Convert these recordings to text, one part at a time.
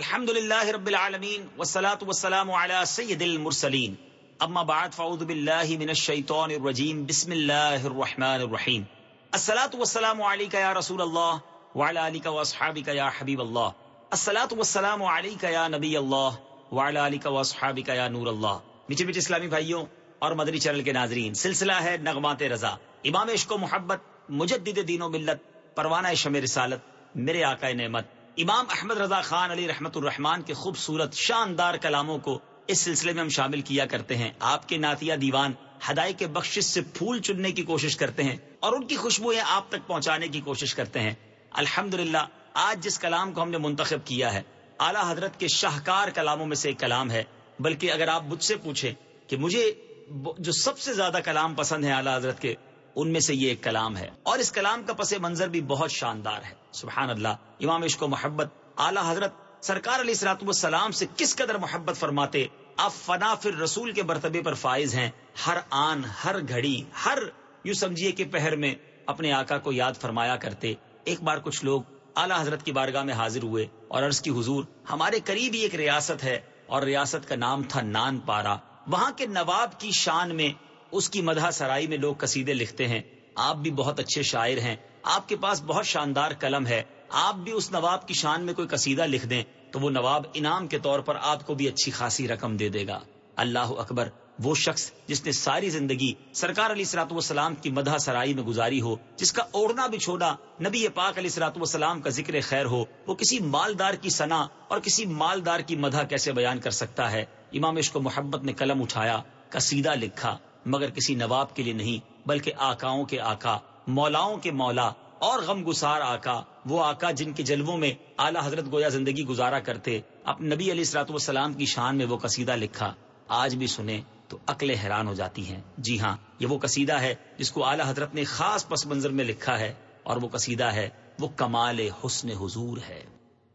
الحمد للہ رب العالمین والصلاة والسلام على سید المرسلین. اما بعد فعوذ باللہ من الشیطان الرجیم. بسم اللہ الرحمن الرحیم. الصلاة والسلام علیکہ یا رسول اللہ وعلى آلک واصحابک یا حبیب اللہ. الصلاة والسلام علیکہ یا نبی اللہ وعلى آلک واصحابک یا نور اللہ. میٹھے میٹھے اسلامی بھائیوں اور مدنی چینل کے ناظرین، سلسلہ ہے نغمات رضا. امام عشق و محبت، مجدد دین و ملت، پروانہ شم رسالت، میرے آقا نعمت. امام احمد رضا خان علی رحمت الرحمان کے خوبصورت شاندار کلاموں کو اس سلسلے میں ہم شامل کیا کرتے ہیں۔ آپ کے ناتیہ دیوان ہدائی کے بخشش سے پھول چننے کی کوشش کرتے ہیں اور ان کی خوشبوئیں آپ تک پہنچانے کی کوشش کرتے ہیں۔ الحمد آج جس کلام کو ہم نے منتخب کیا ہے، اعلیٰ حضرت کے شاہکار کلاموں میں سے ایک کلام ہے۔ بلکہ اگر آپ مجھ سے پوچھیں کہ مجھے جو سب سے زیادہ کلام پسند ہے اعلیٰ حضرت کے، ان میں سے یہ ایک کلام ہے۔ اور اس کلام کا پس منظر بھی بہت شاندار ہے۔ سبحان اللہ امام عشق و محبت، اعلی حضرت سرکار علیہ السلاط والسلام سے کس قدر محبت فرماتے؟ آپ فنا فر رسول کے مرتبے پر فائز ہیں۔ ہر آن، ہر گھڑی، ہر یوں سمجھیے کہ پہر میں اپنے آقا کو یاد فرمایا کرتے۔ ایک بار کچھ لوگ اعلی حضرت کی بارگاہ میں حاضر ہوئے اور عرض کی، حضور، ہمارے قریب ہی ایک ریاست ہے اور ریاست کا نام تھا نان پارا۔ وہاں کے نواب کی شان میں اس کی مدح سرائی میں لوگ قصیدے لکھتے ہیں۔ آپ بھی بہت اچھے شاعر ہیں۔ آپ کے پاس بہت شاندار قلم ہے، آپ بھی اس نواب کی شان میں کوئی قصیدہ لکھ دیں تو وہ نواب انعام کے طور پر آپ کو بھی اچھی خاصی رقم دے دے گا۔ اللہ اکبر، وہ شخص جس نے ساری زندگی سرکار علی سرات والسلام کی مدح سرائی میں گزاری ہو، جس کا اوڑنا بھی چھوڑا نبی پاک علی سرات والسلام کا ذکر خیر ہو، وہ کسی مالدار کی سنا اور کسی مالدار کی مدح کیسے بیان کر سکتا ہے؟ امام عشق و محبت نے قلم اٹھایا، قصیدہ لکھا، مگر کسی نواب کے لیے نہیں، بلکہ آکاؤں کے آکا مولاؤں کے مولا اور غم گسار آکا وہ آکا جن کے جلووں میں اعلیٰ حضرت گویا زندگی گزارا کرتے، اب نبی علی اصلاۃ والسلام کی شان میں وہ قصیدہ لکھا۔ آج بھی سنیں تو عقلیں حیران ہو جاتی ہیں۔ جی ہاں یہ وہ قصیدہ ہے جس کو اعلیٰ حضرت نے خاص پس منظر میں لکھا ہے اور وہ قصیدہ ہے، وہ کمال حسن حضور ہے۔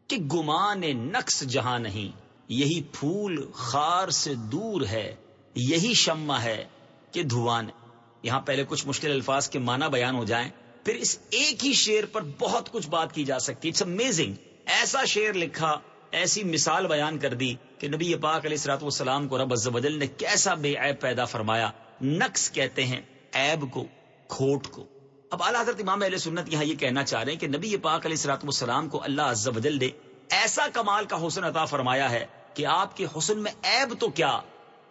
کہ گمان نقص جہاں نہیں، یہی پھول خار سے دور ہے، یہی شمع ہے کہ دھوان یہاں پہلے کچھ مشکل الفاظ کے معنی بیان ہو جائیں، پھر اس ایک ہی شعر پر بہت کچھ بات کی جا سکتی۔ اٹس امیزنگ ایسا شعر لکھا، ایسی مثال بیان کر دی کہ نبی پاک علیہ السلاط والسلام کو رب الزبدل نے کیسا بے عیب پیدا فرمایا۔ نقص کہتے ہیں عیب کو، کھوٹ کو۔ اب اعلیٰ حضرت امام علیہ سنت یہاں یہ کہنا چاہ رہے ہیں کہ نبی پاک علیہ السلاط والسلام کو اللہ عز نے ایسا کمال کا حسن عطا فرمایا ہے کہ آپ کے حسن میں عیب تو کیا؟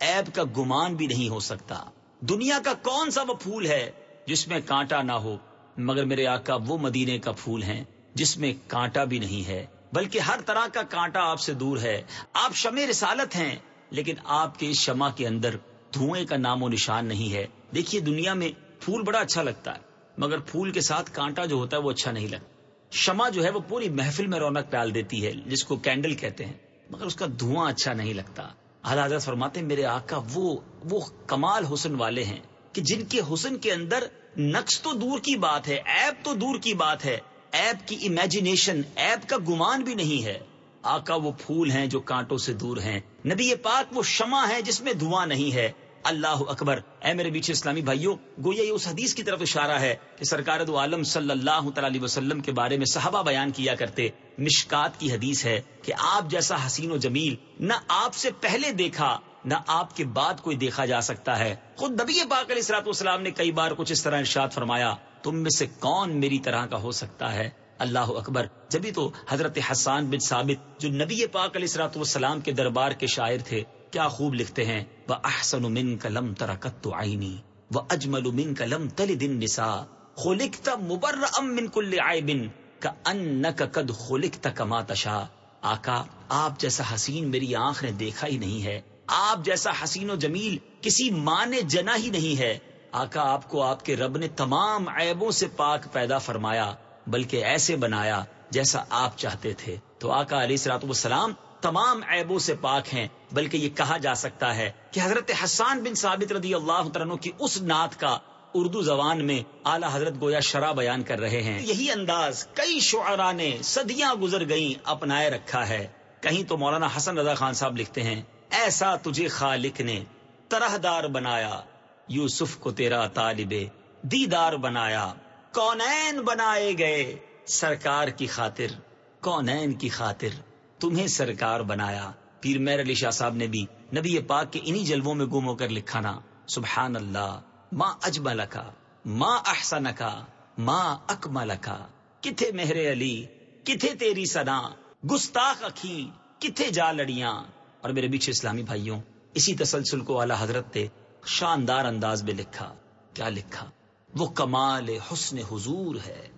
عیب کا گمان بھی نہیں ہو سکتا۔ دنیا کا کون سا وہ پھول ہے جس میں کانٹا نہ ہو، مگر میرے آقا وہ مدینے کا پھول ہیں جس میں کانٹا بھی نہیں ہے، بلکہ ہر طرح کا کانٹا آپ سے دور ہے۔ آپ شمع رسالت ہیں، لیکن آپ کے اس شمع کے اندر دھوئیں کا نام و نشان نہیں ہے۔ دیکھیے دنیا میں پھول بڑا اچھا لگتا ہے، مگر پھول کے ساتھ کانٹا جو ہوتا ہے وہ اچھا نہیں لگتا۔ شمع جو ہے وہ پوری محفل میں رونق ڈال دیتی ہے، جس کو کینڈل کہتے ہیں، مگر اس کا دھواں اچھا نہیں لگتا۔ حضرت فرماتے ہیں، میرے آقا، وہ وہ کمال حسن والے ہیں کہ جن کے حسن کے اندر نقص تو دور کی بات ہے ایپ تو دور کی بات ہے۔ ایپ کی امیجنیشن ایپ کا گمان بھی نہیں ہے۔ آقا، وہ پھول ہیں جو کانٹوں سے دور ہیں۔ نبی یہ پاک، وہ شمع ہے جس میں دھواں نہیں ہے۔ اللہ اکبر. اے میرے بیچ اسلامی بھائیوں، گویا یہ اس حدیث کی طرف اشارہ ہے کہ سرکار دو عالم صلی اللہ تعالی وسلم کے بارے میں صحابہ بیان کیا کرتے. مشکات کی حدیث ہے کہ آپ جیسا حسین و جمیل نہ آپ سے پہلے دیکھا، نہ آپ کے بعد کوئی دیکھا جا سکتا ہے. خود نبی پاک علیہ السلاط والسلام نے کئی بار کچھ اس طرح ارشاد فرمایا، تم میں سے کون میری طرح کا ہو سکتا ہے؟ اللہ اکبر. جبھی تو حضرت حسان بن ثابت، جو نبی پاک علیہ السلاط والسلام کے دربار کے شاعر تھے کیا خوب لکھتے ہیں وہ احسن من کلم ترکت آئینی وہ اجمل من کلم تل دن نسا خلکتا مبر ام من کل عیبن کا ان کا قد خلکتا کما تشا آقا، آپ جیسا حسین میری آنکھ نے دیکھا ہی نہیں ہے، آپ جیسا حسین و جمیل کسی ماں نے جنا ہی نہیں ہے۔ آقا، آپ کو آپ کے رب نے تمام عیبوں سے پاک پیدا فرمایا، بلکہ ایسے بنایا جیسا آپ چاہتے تھے۔ تو آقا علیہ سرات والسلام تمام عیبوں سے پاک ہیں، بلکہ یہ کہا جا سکتا ہے کہ حضرت حسان بن ثابت رضی اللہ عنہ کی اس نعت کا اردو زبان میں اعلی حضرت گویا شرح بیان کر رہے ہیں۔ یہی انداز کئی شعراء نے صدیاں گزر گئیں اپنائے رکھا ہے۔ کہیں تو مولانا حسن رضا خان صاحب لکھتے ہیں، ایسا تجھے خالق نے طرح دار بنایا، یوسف کو تیرا طالب دیدار بنایا، کونین بنائے گئے، سرکار کی خاطر، کونین کی خاطر۔ تمہیں سرکار بنایا۔ پیر میر علی شاہ صاحب نے بھی نبی پاک کے انہی جلووں میں گم ہو کر لکھا نا سبحان اللہ ماں اجمل کا ماں احسن کا ماں اکمل کا کتھے مہر علی، کتھے تیری سنا گستاخ اکھی، کتھے جا لڑیاں۔ اور میرے بیچ اسلامی بھائیوں، اسی تسلسل کو اعلی حضرت نے شاندار انداز میں لکھا۔ کیا لکھا؟ وہ کمال حسن حضور ہے۔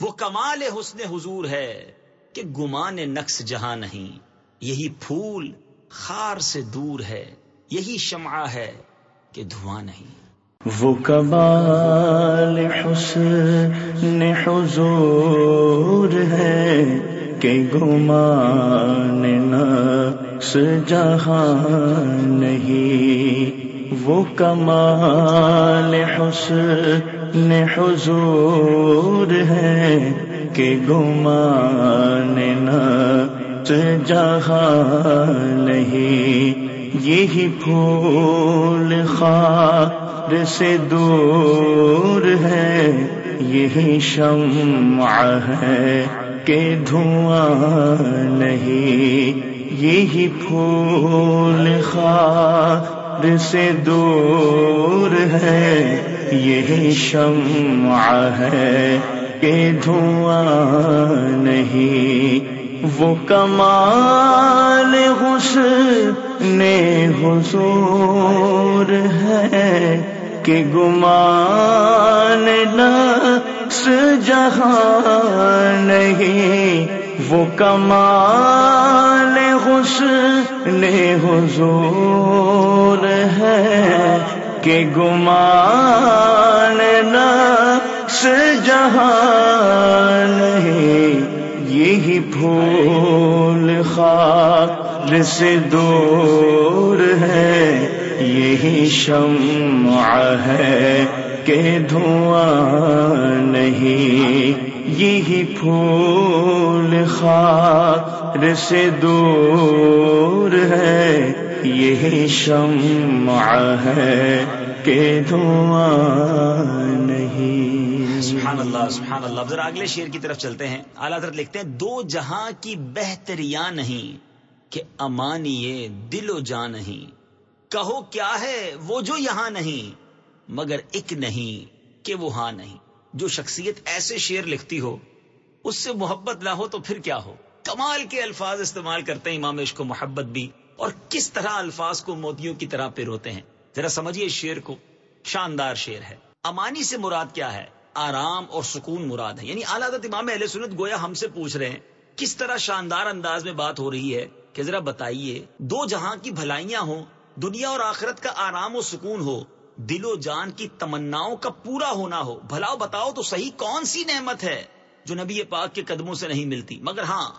وہ کمال حسن حضور ہے۔ کہ گمان نقص جہاں نہیں، یہی پھول خار سے دور ہے، یہی شمع ہے کہ دھواں نہیں۔ وہ کمال حسن حضور ہے کہ گمان نقص جہاں نہیں۔ وہ کمال حسن حضور ہے کہ گمان جہاں نہیں یہی پھول خار سے دور ہے، یہی شمع ہے کہ دھواں نہیں یہی پھول خار سے دور ہے یہ شمع ہے۔ کہ دھواں نہیں۔ وہ کمال حسن حضور ہے کہ گمان نقص جہاں نہیں۔ وہ کمال حسن حضور ہے کہ گمان نقص جہاں نہیں، یہی پھول خار سے دور ہے، یہی شمع ہے کہ دھواں نہیں۔ یہی پھول خار سے دور ہے، یہی شمع ہے کہ دھواں نہیں۔ سبحان اللہ سبحان اللہ۔ ذرا اگلے شیر کی طرف چلتے ہیں۔ اعلیٰ حضرت لکھتے ہیں، دو جہاں کی بہتریاں نہیں کہ امانی دل و جان نہیں۔ کہو کیا ہے وہ جو یہاں نہیں، مگر ایک نہیں کہ وہ ہاں نہیں۔ جو شخصیت ایسے شعر لکھتی ہو، اس سے محبت نہ ہو تو پھر کیا ہو؟ کمال کے الفاظ استعمال کرتے ہیں امام عشق کو محبت بھی۔ اور کس طرح الفاظ کو موتیوں کی طرح پیروتے ہیں؟ ذرا سمجھیے شعر کو۔ شاندار شعر ہے۔ امانی سے مراد کیا ہے؟ آرام اور سکون مراد ہے یعنی اعلیٰ امام اہل سنت گویا ہم سے پوچھ رہے ہیں، کس طرح شاندار انداز میں بات ہو رہی ہے؟ کہ ذرا بتائیے، دو جہاں کی بھلائیاں ہوں، دنیا اور آخرت کا آرام و سکون ہو، دل و جان کی تمناؤں کا پورا ہونا ہو۔ بھلاؤ بتاؤ تو صحیح کون سی نعمت ہے جو نبی پاک کے قدموں سے نہیں ملتی؟ مگر ہاں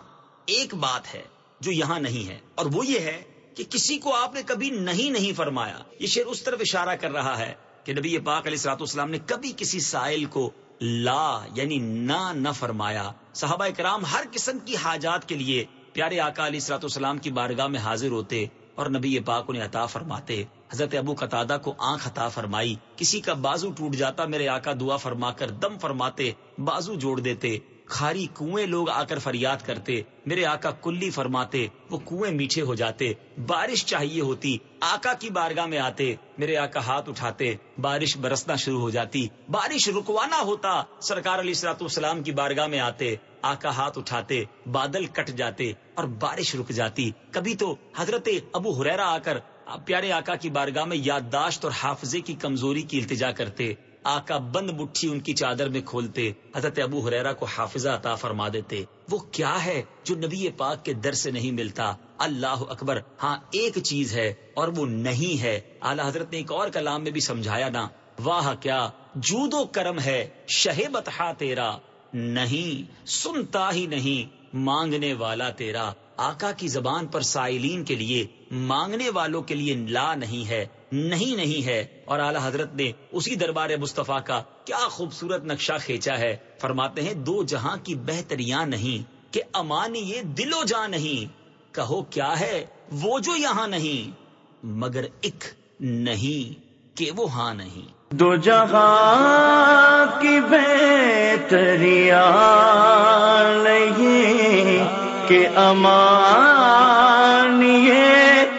ایک بات ہے جو یہاں نہیں ہے، اور وہ یہ ہے کہ کسی کو آپ نے کبھی نہیں نہیں فرمایا۔ یہ شعر اس طرف اشارہ کر رہا ہے۔ کہ نبی پاک علیہ السلاط والسلام نے کبھی کسی سائل کو لا یعنی نہ نہ فرمایا۔ صحابہ کرام ہر قسم کی حاجات کے لیے پیارے آقا علیہ السلاط والسلام کی بارگاہ میں حاضر ہوتے اور نبی پاک انہیں عطا فرماتے۔ حضرت ابو قطادہ کو آنکھ عطا فرمائی۔ کسی کا بازو ٹوٹ جاتا، میرے آقا دعا فرما کر دم فرماتے، بازو جوڑ دیتے۔ کھاری کنویں لوگ آ کر فریاد کرتے، میرے آقا کلی فرماتے، وہ کنویں میٹھے ہو جاتے، بارش چاہیے ہوتی، آقا کی بارگاہ میں آتے، میرے آقا ہاتھ اٹھاتے، بارش برسنا شروع ہو جاتی، بارش رکوانا ہوتا، سرکار علی سلاط السلام کی بارگاہ میں آتے، آقا ہاتھ اٹھاتے، بادل کٹ جاتے اور بارش رک جاتی۔ کبھی تو حضرت ابو حریرا آ کر پیارے آقا کی بارگاہ میں یادداشت اور حافظے کی کمزوری کی التجا کرتے۔ آقا بند مٹھی ان کی چادر میں کھولتے، حضرت ابو حریرا کو حافظہ عطا فرما دیتے، وہ کیا ہے جو نبی پاک کے در سے نہیں ملتا؟ اللہ اکبر ہاں ایک چیز ہے اور وہ نہیں ہے۔ اعلی حضرت نے ایک اور کلام میں بھی سمجھایا نا، واہ کیا، جود و کرم ہے شہ بتہا تیرا، نہیں، سنتا ہی نہیں، مانگنے والا تیرا۔ آقا کی زبان پر سائلین کے لیے، مانگنے والوں کے لیے لا نہیں ہے۔ نہیں نہیں ہے۔ اور اعلی حضرت نے اسی دربار مصطفیٰ کا کیا خوبصورت نقشہ کھینچا ہے۔ فرماتے ہیں، دو جہاں کی بہتریاں نہیں، کہ امانی یہ دل و جہاں نہیں۔ کہو، کیا ہے؟ وہ جو یہاں نہیں، مگر ایک نہیں، کہ وہ ہاں نہیں۔ دو جہاں کی بہتریاں نہیں، کہ امان یہ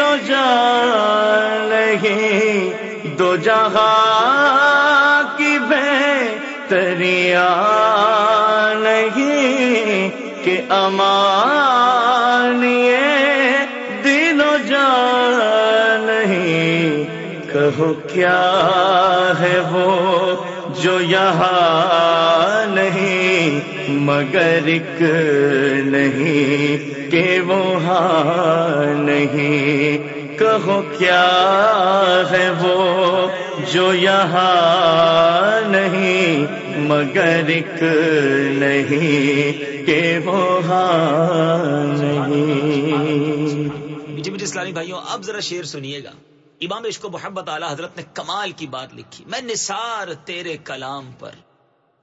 و جان نہیں دو جہاں کی بہتریا نہیں کہ امان یہ دل و جان نہیں۔ کہو کیا ہے وہ جو یہاں نہیں مگر ایک نہیں کہ وہ ہاں نہیں۔ کہو کیا ہے وہ جو یہاں نہیں؟ مگر ایک نہیں کہ وہ ہاں نہیں۔ جی میٹھے میٹھے اسلامی بھائیوں، اب ذرا شعر سنیے گا۔ امام عشق و محبت اعلی حضرت نے کمال کی بات لکھی۔ میں نثار تیرے کلام پر۔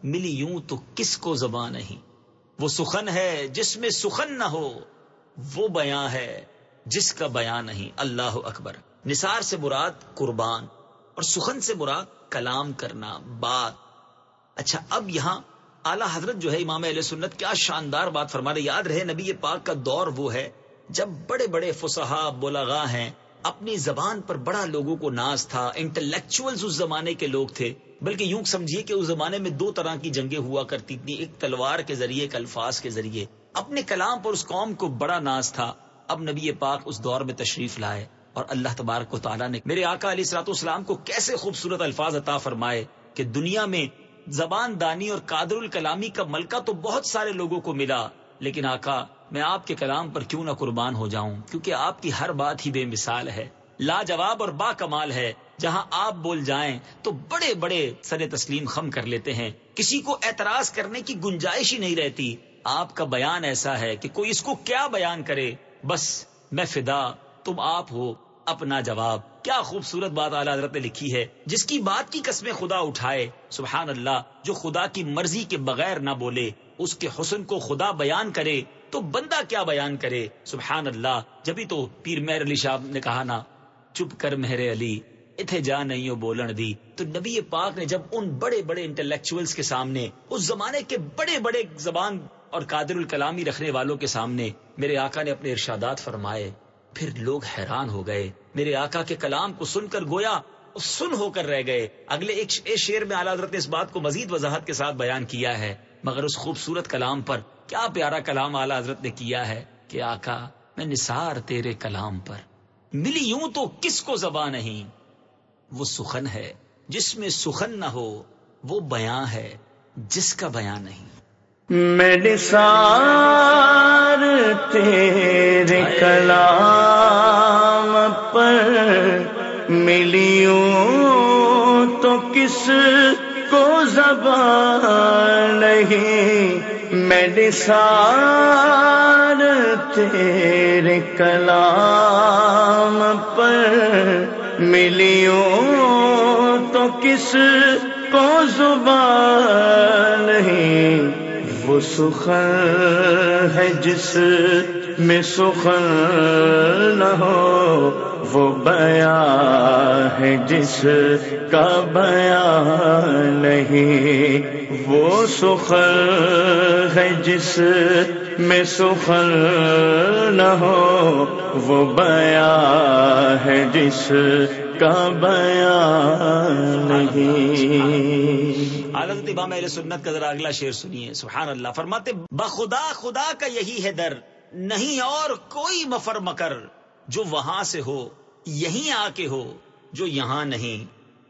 ملی یوں تو کس کو زبان نہیں؟ وہ سخن ہے جس میں سخن نہ ہو، وہ بیاں ہے جس کا بیاں نہیں۔ اللہ اکبر۔ نثار سے مراد قربان اور سخن سے مراد کلام کرنا، بات۔ اچھا اب یہاں اعلی حضرت جو ہے امام علیہ سنت، کیا شاندار بات فرما رہے یاد رہے، نبی پاک کا دور وہ ہے جب بڑے بڑے فسحا بولغا ہیں۔ اپنی زبان پر بڑا لوگوں کو ناز تھا انٹلیکچوئل اس زمانے کے لوگ تھے، بلکہ یوں سمجھیے کہ اس زمانے میں دو طرح کی جنگیں ہوا کرتی تھی ایک تلوار کے ذریعے، ایک الفاظ کے ذریعے۔ اپنے کلام پر اس قوم کو بڑا ناز تھا۔ اب نبی پاک اس دور میں تشریف لائے اور اللہ تبارک و تعالیٰ نے میرے آقا علی سلاط اسلام کو کیسے خوبصورت الفاظ عطا فرمائے کہ دنیا میں زبان دانی اور قادر الکلامی کا ملکہ تو بہت سارے لوگوں کو ملا، لیکن آقا میں آپ کے کلام پر کیوں نہ قربان ہو جاؤں؟ کیونکہ آپ کی ہر بات ہی بے مثال ہے۔ لاجواب اور با کمال ہے۔ جہاں آپ بول جائیں تو بڑے بڑے سر تسلیم خم کر لیتے ہیں۔ کسی کو اعتراض کرنے کی گنجائش ہی نہیں رہتی۔ آپ کا بیان ایسا ہے کہ کوئی اس کو کیا بیان کرے؟ بس، میں فدا، تم آپ ہو، اپنا جواب۔ کیا خوبصورت بات اعلی حضرت نے لکھی ہے۔ جس کی بات کی قسمیں خدا اٹھائے، سبحان اللہ، جو خدا کی مرضی کے بغیر نہ بولے۔ اس کے حسن کو خدا بیان کرے تو بندہ کیا بیان کرے؟ سبحان اللہ، جبھی تو پیر مہر علی شاہ نے کہا نا، چپ کر مہر علی، اتھے جا نہیں ہو بولن دی۔ تو نبی پاک نے جب ان بڑے بڑے انٹلیکچوئلز کے سامنے، اس زمانے کے بڑے بڑے زبان اور قادر الکلامی رکھنے والوں کے سامنے میرے آقا نے اپنے ارشادات فرمائے، پھر لوگ حیران ہو گئے۔ میرے آقا کے کلام کو سن کر گویا سن ہو کر رہ گئے۔ اگلے ایک شیر میں اعلیٰ حضرت نے اس بات کو مزید وضاحت کے ساتھ بیان کیا ہے۔ مگر اس خوبصورت کلام پر کیا پیارا کلام اعلیٰ حضرت نے کیا ہے کہ آقا میں نثار تیرے کلام پر۔ ملی یوں تو کس کو زبان نہیں؟ وہ سخن ہے جس میں سخن نہ ہو وہ بیاں ہے جس کا بیاں نہیں۔ میں نثار تیرے کلام پر ملیوں تو کس کو زبان نہیں میں نثار تیرے کلام پر ملیوں تو کس کو زبان وہ سخن ہے جس میں سخن نہ ہو، وہ بیان ہے جس کا بیان نہیں۔ وہ سخن ہے جس میں سخن نہ ہو، وہ بیان ہے جس کا بیان نہیں۔ حضرت امام اہل سنت کا ذرا اگلا شعر سنیے۔ سبحان اللہ، فرماتے بخدا خدا کا یہی ہے در، نہیں اور کوئی مفر مکر، جو وہاں سے ہو، یہیں آ کے ہو، جو یہاں نہیں،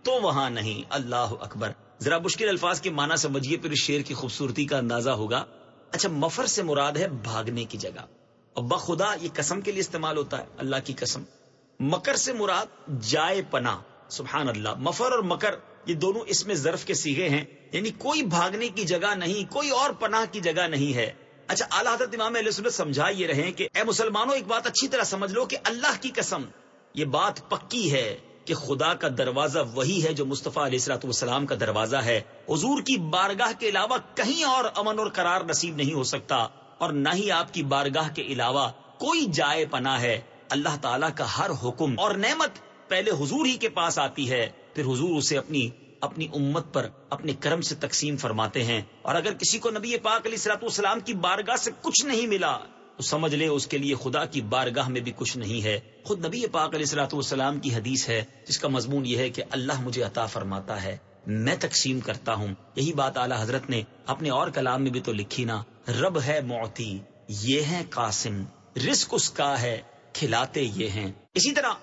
تو وہاں نہیں۔ اللہ اکبر۔ ذرا مشکل الفاظ کے معنی سمجھیے، پھر اس شعر کی خوبصورتی کا اندازہ ہوگا۔ اچھا مفر سے مراد ہے بھاگنے کی جگہ۔ اور بخدا یہ قسم کے لیے استعمال ہوتا ہے، اللہ کی قسم۔ مکر سے مراد جائے پنا سبحان اللہ، مفر اور مکر یہ دونوں اس میں ظرف کے سیگے ہیں یعنی کوئی بھاگنے کی جگہ نہیں، کوئی اور پناہ کی جگہ نہیں ہے۔ اچھا اعلیٰ حضرت امام علیہ سنت سمجھا یہ رہے کہ اے مسلمانوں، ایک بات اچھی طرح سمجھ لو کہ اللہ کی قسم، یہ بات پکی ہے کہ خدا کا دروازہ وہی ہے جو مصطفیٰ علیہ السلاۃ والسلام کا دروازہ ہے۔ حضور کی بارگاہ کے علاوہ کہیں اور امن اور قرار نصیب نہیں ہو سکتا، اور نہ ہی آپ کی بارگاہ کے علاوہ کوئی جائے پناہ ہے۔ اللہ تعالیٰ کا ہر حکم اور نعمت پہلے حضور ہی کے پاس آتی ہے۔ پھر حضور اسے اپنی اپنی امت پر اپنے کرم سے تقسیم فرماتے ہیں اور اگر کسی کو نبی پاک علیہ السلاط والسلام کی بارگاہ سے کچھ نہیں ملا، تو سمجھ لے اس کے لیے خدا کی بارگاہ میں بھی کچھ نہیں ہے۔ خود نبی پاک علیہ السلاط والسلام کی حدیث ہے، جس کا مضمون یہ ہے کہ اللہ مجھے عطا فرماتا ہے، میں تقسیم کرتا ہوں۔ یہی بات اعلی حضرت نے اپنے اور کلام میں بھی تو لکھی نا، رب ہے موتی یہ ہے قاسم، رزق اس کا ہے، کھلاتے یہ ہیں۔ اسی طرح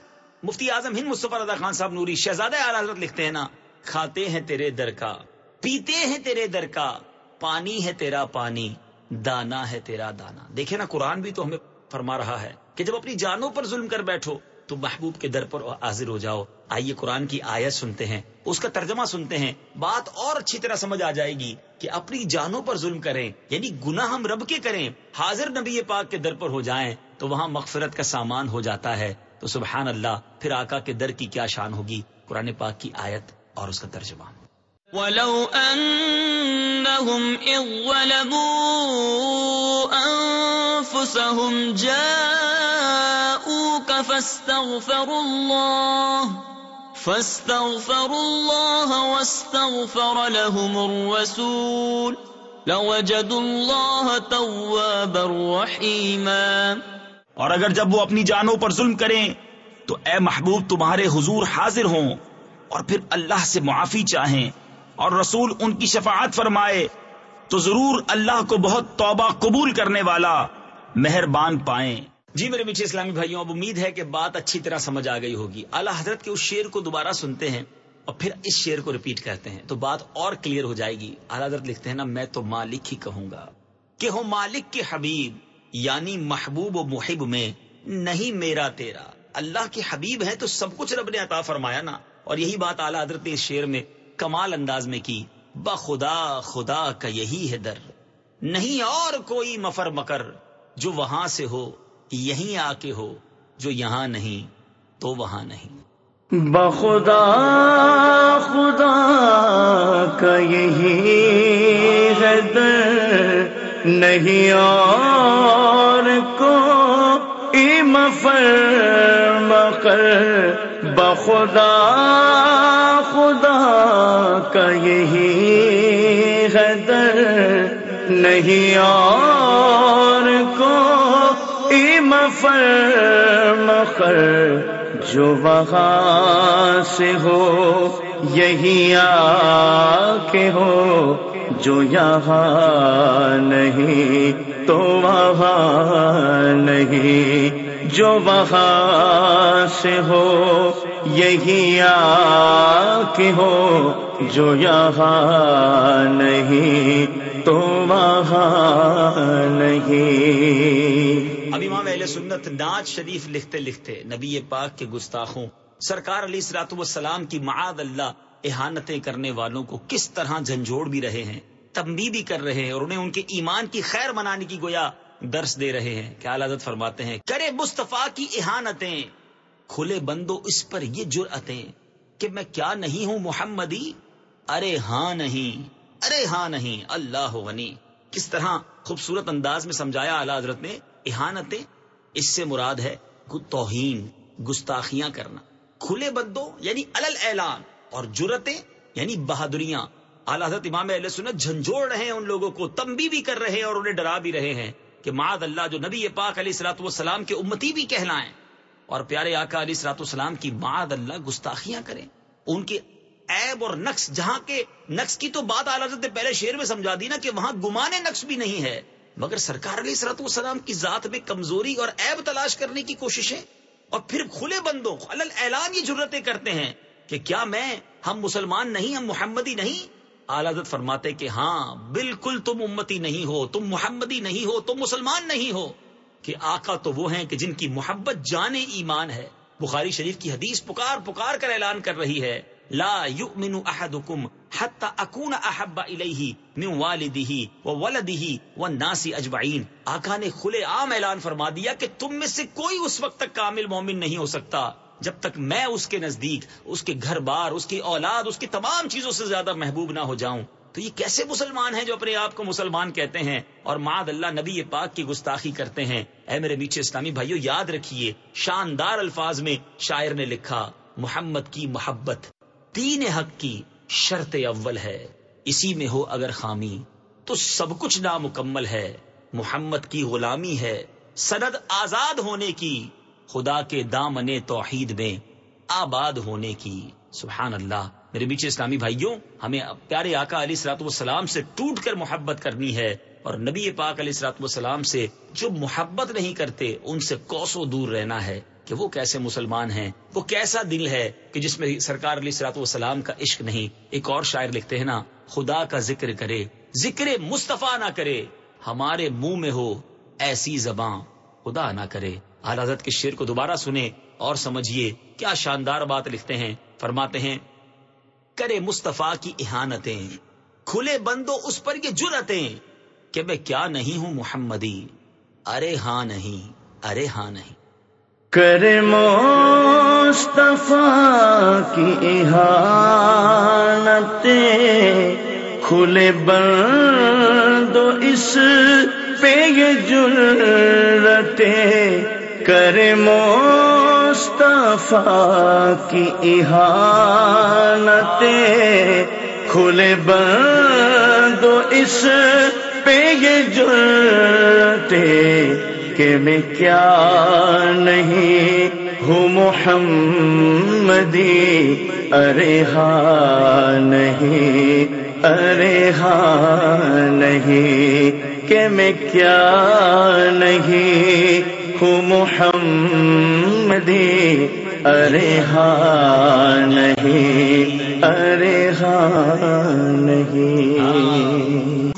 مفتی اعظم ہند مصطفی رضا خان صاحب نوری شہزادہ اعلی حضرت لکھتے ہیں نا، کھاتے ہیں تیرے در کا، پیتے ہیں تیرے در کا، پانی ہے تیرا پانی، دانا ہے تیرا دانا۔ دیکھیں نا، قرآن بھی تو ہمیں فرما رہا ہے کہ جب اپنی جانوں پر ظلم کر بیٹھو تو محبوب کے در پر حاضر ہو جاؤ۔ آئیے قرآن کی آیت سنتے ہیں، اس کا ترجمہ سنتے ہیں۔ بات اور اچھی طرح سمجھ آ جائے گی کہ اپنی جانوں پر ظلم کریں یعنی گناہ ہم رب کے کریں، حاضر نبی پاک کے در پر ہو جائیں تو وہاں مغفرت کا سامان ہو جاتا ہے۔ تو سبحان اللہ، پھر آقا کے در کی کیا شان ہوگی؟ قرآن پاک کی آیت اور اس کا ترجمہ۔ ولو أنهم إذ ظلموا أنفسهم جاءوك فاستغفروا الله فاستغفروا الله واستغفر لهم الرسول، لوجدوا الله توابا رحيما۔ اور اگر جب وہ اپنی جانوں پر ظلم کریں تو اے محبوب تمہارے حضور حاضر ہوں اور پھر اللہ سے معافی چاہیں اور رسول ان کی شفاعت فرمائے تو ضرور اللہ کو بہت توبہ قبول کرنے والا مہربان پائیں۔ جی میرے میٹھے اسلامی بھائیوں، اب امید ہے کہ بات اچھی طرح سمجھ آ گئی ہوگی۔ اعلیٰ حضرت کے اس شعر کو دوبارہ سنتے ہیں اور پھر اس شعر کو ریپیٹ کرتے ہیں تو بات اور کلیئر ہو جائے گی۔ اعلیٰ حضرت لکھتے ہیں نا، میں تو مالک ہی کہوں گا کہ ہو مالک کے حبیب۔ یعنی محبوب و محب میں نہیں میرا تیرا۔ اللہ کے حبیب ہے تو سب کچھ رب نے عطا فرمایا نا۔ اور یہی بات اعلیٰ حضرت نے اس شعر میں کمال انداز میں کی۔ بخدا خدا کا یہی ہے در۔ نہیں اور کوئی مفر مکر جو وہاں سے ہو، یہیں آ کے ہو، جو یہاں نہیں، تو وہاں نہیں۔ بخدا خدا کا یہی ہے در۔ نہیں اور کو مفر مکر بخدا خدا کا یہی ہے در نہیں اور کو مفر مخر جو وہاں سے ہو یہی آ کے ہو جو یہاں نہیں، تو وہاں نہیں۔ جو وہاں سے ہو، یہی آ کے ہو۔ جو یہاں نہیں، تو وہاں نہیں۔ اب امام اہل سنت ناز شریف لکھتے لکھتے نبی پاک کے گستاخوں، سرکار علی سلاط والسلام کی معاد اللہ احانتیں کرنے والوں کو کس طرح جھنجھوڑ بھی رہے ہیں۔ تمبی بھی کر رہے ہیں اور انہیں ان کے ایمان کی خیر منانے کی گویا درس دے رہے ہیں۔ کیا لازت فرماتے ہیں؟ کرے مصطفیٰ کی احانتیں۔ کھلے بندو اس پر یہ جرأتیں کہ میں کیا نہیں ہوں محمدی؟ ارے ہاں نہیں، ارے ہاں نہیں، اللہ غنی۔ کس طرح خوبصورت انداز میں سمجھایا اعلی حضرت نے احانتیں؟ اس سے مراد ہے توہین گستاخیاں کرنا۔ کھلے بدو یعنی الل اعلان اور جرتیں یعنی بہادریاں۔ اعلی حضرت امام علیہ سنت جھنجھوڑ رہے ہیں ان لوگوں کو تمبی بھی کر رہے ہیں اور انہیں ڈرا بھی رہے ہیں کہ معاد اللہ جو نبی پاک علیہ سلاۃ والسلام کے امتی بھی کہلائیں۔ اور پیارے آقا علیہ سلاۃ والسلام کی معاد اللہ گستاخیاں کریں۔ ان کے عیب اور نقص، جہاں کے نقص کی تو بات اعلی حضرت نے پہلے شعر میں سمجھا دی نا کہ وہاں گمانے نقص بھی نہیں ہے، مگر سرکار علیہ سرت والسلام کی ذات میں کمزوری اور عیب تلاش کرنے کی کوششیں۔ اور پھر کھلے بندوں اعلان یہ ضرورتیں کرتے ہیں کہ کیا میں، ہم مسلمان نہیں، ہم محمدی نہیں حضرت فرماتے کہ ہاں بالکل تم امتی نہیں ہو، تم محمدی نہیں ہو، تم مسلمان نہیں ہو۔ کہ آقا تو وہ ہیں کہ جن کی محبت جانے ایمان ہے۔ بخاری شریف کی حدیث پکار پکار کر اعلان کر رہی ہے، لا يؤمن احدكم حتى اكون احب اليه من والده وولده والناس اجمعين آقا نے کھلے عام اعلان فرما دیا کہ تم میں سے کوئی اس وقت تک کامل مومن نہیں ہو سکتا۔ جب تک میں اس کے نزدیک، اس کے گھر بار، اس کی اولاد، اس کی تمام چیزوں سے زیادہ محبوب نہ ہو جاؤں، تو یہ کیسے مسلمان ہیں جو اپنے آپ کو مسلمان کہتے ہیں؟ اور معد اللہ نبی پاک کی گستاخی کرتے ہیں۔ اے میرے میٹھے اسلامی بھائیو، یاد رکھیے، شاندار الفاظ میں شاعر نے لکھا، محمد کی محبت تین حق کی شرط اول ہے، اسی میں ہو اگر خامی، تو سب کچھ نامکمل ہے۔ محمد کی غلامی ہے، سند آزاد ہونے کی خدا کے دامن توحید میں آباد ہونے کی۔ سبحان اللہ۔ میرے بیچ اسلامی بھائیوں، ہمیں پیارے آقا علی سلاط والسلام سے ٹوٹ کر محبت کرنی ہے اور نبی پاک علیہ سلاط والسلام سے جو محبت نہیں کرتے، ان سے کوسوں دور رہنا ہے کہ وہ کیسے مسلمان ہیں، وہ کیسا دل ہے کہ جس میں سرکار علی سلاط والسلام کا عشق نہیں۔ ایک اور شاعر لکھتے ہیں نا، خدا کا ذکر کرے، ذکر مصطفیٰ نہ کرے، ہمارے منہ میں ہو ایسی زباں، خدا نہ کرے۔ حضرت کے شیر کو دوبارہ سنیں اور سمجھیے کیا شاندار بات لکھتے ہیں۔ فرماتے ہیں، کرے مصطفیٰ کی احانتیں، کھلے بندو اس پر یہ جرتیں کہ میں کیا نہیں ہوں محمدی۔ ارے ہاں نہیں، ارے ہاں نہیں۔ کرے مصطفیٰ کی احانتیں، کھلے بندو اس پہ یہ جرتیں۔ کرے مصطفیٰ کی احانتیں کھلے بندو اس پہ یہ جرتیں کہ میں کیا نہیں ہوں محمدی، ارے ہاں نہیں، ارے ہاں نہیں کہ میں کیا نہیں محمدی ارے ہاں نہیں ارے ہاں نہیں۔